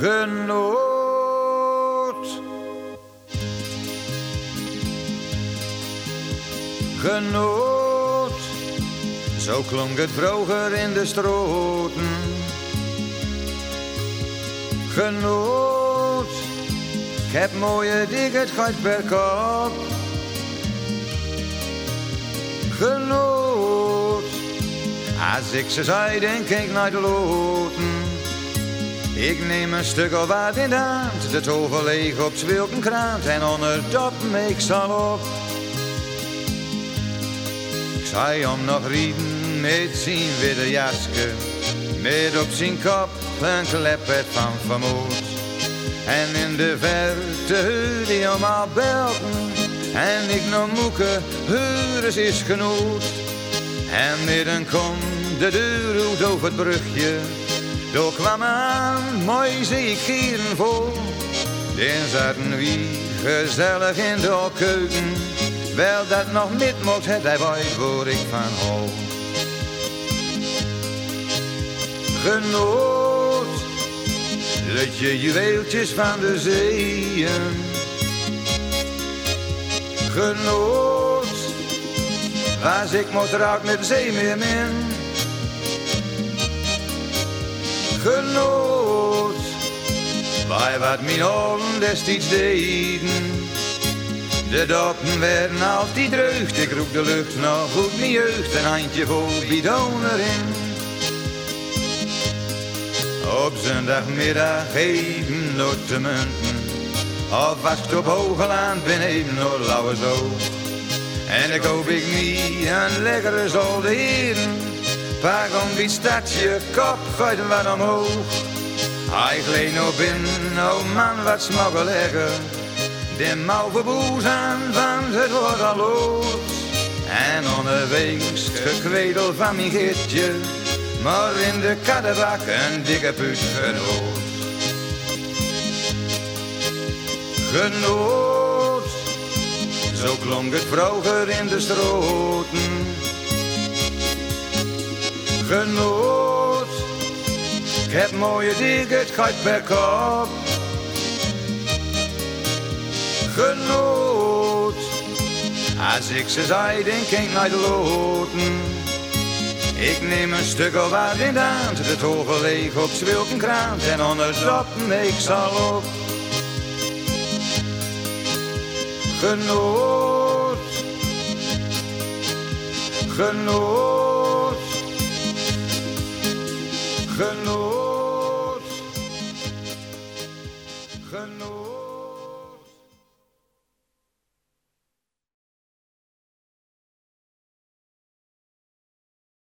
genoot. Genoot, zo klonk het vroeger in de stroten. Genoot, ik heb mooie dingen gehad per kop. Genoot, als ik ze zei, denk ik naar de loten. Ik neem een stuk of wat in de hand, de tover leeg op zwilkenkraant en onder dat meek zal op. Ik zei om nog rieden met zijn witte jaske, met op zijn kop een klepet van vermoed. En in de verte hoorde hij allemaal belten, en ik nog moeke, huur is genoeg. En midden kom de deur over het brugje, door kwam aan, mooi gieren vol. Dan zaten wie gezellig in de keuken. Wel dat nog niet mocht, het hij weet waar ik van hou. Genoot, dat je juweeltjes van de zeeën. Genoot, was ik moet raak met de Genoot, bij wat mijn ogen destijds deden. De doppen werden altijd dreugd, ik roep de lucht nog goed mijn jeugd, een handje vol bidon erin. Op zondagmiddag even door te munten, of was het op hoge land beneden door Lauwersoog. En ik hoop ik niet een lekkere zolde heren, pak om die stadje kop, gooit hem wat omhoog. Hij gleed nog binnen, oh man wat smogel lekker. De mouwenboes aan van het wordt al los. En onderwegs gekwedel van mijn gietje. Maar in de kaddebak een dikke put genoot. Genoot, zo klonk het vroeger in de stroten. Genoot, ik heb mooie dingen, het per kop genoot. Als ik ze zei, denk ik naar de loten. Ik neem een stuk of wat in de hand, leeg op zwilkenkraan. En onder dat ik zal op. Genoot, genoot, genoot,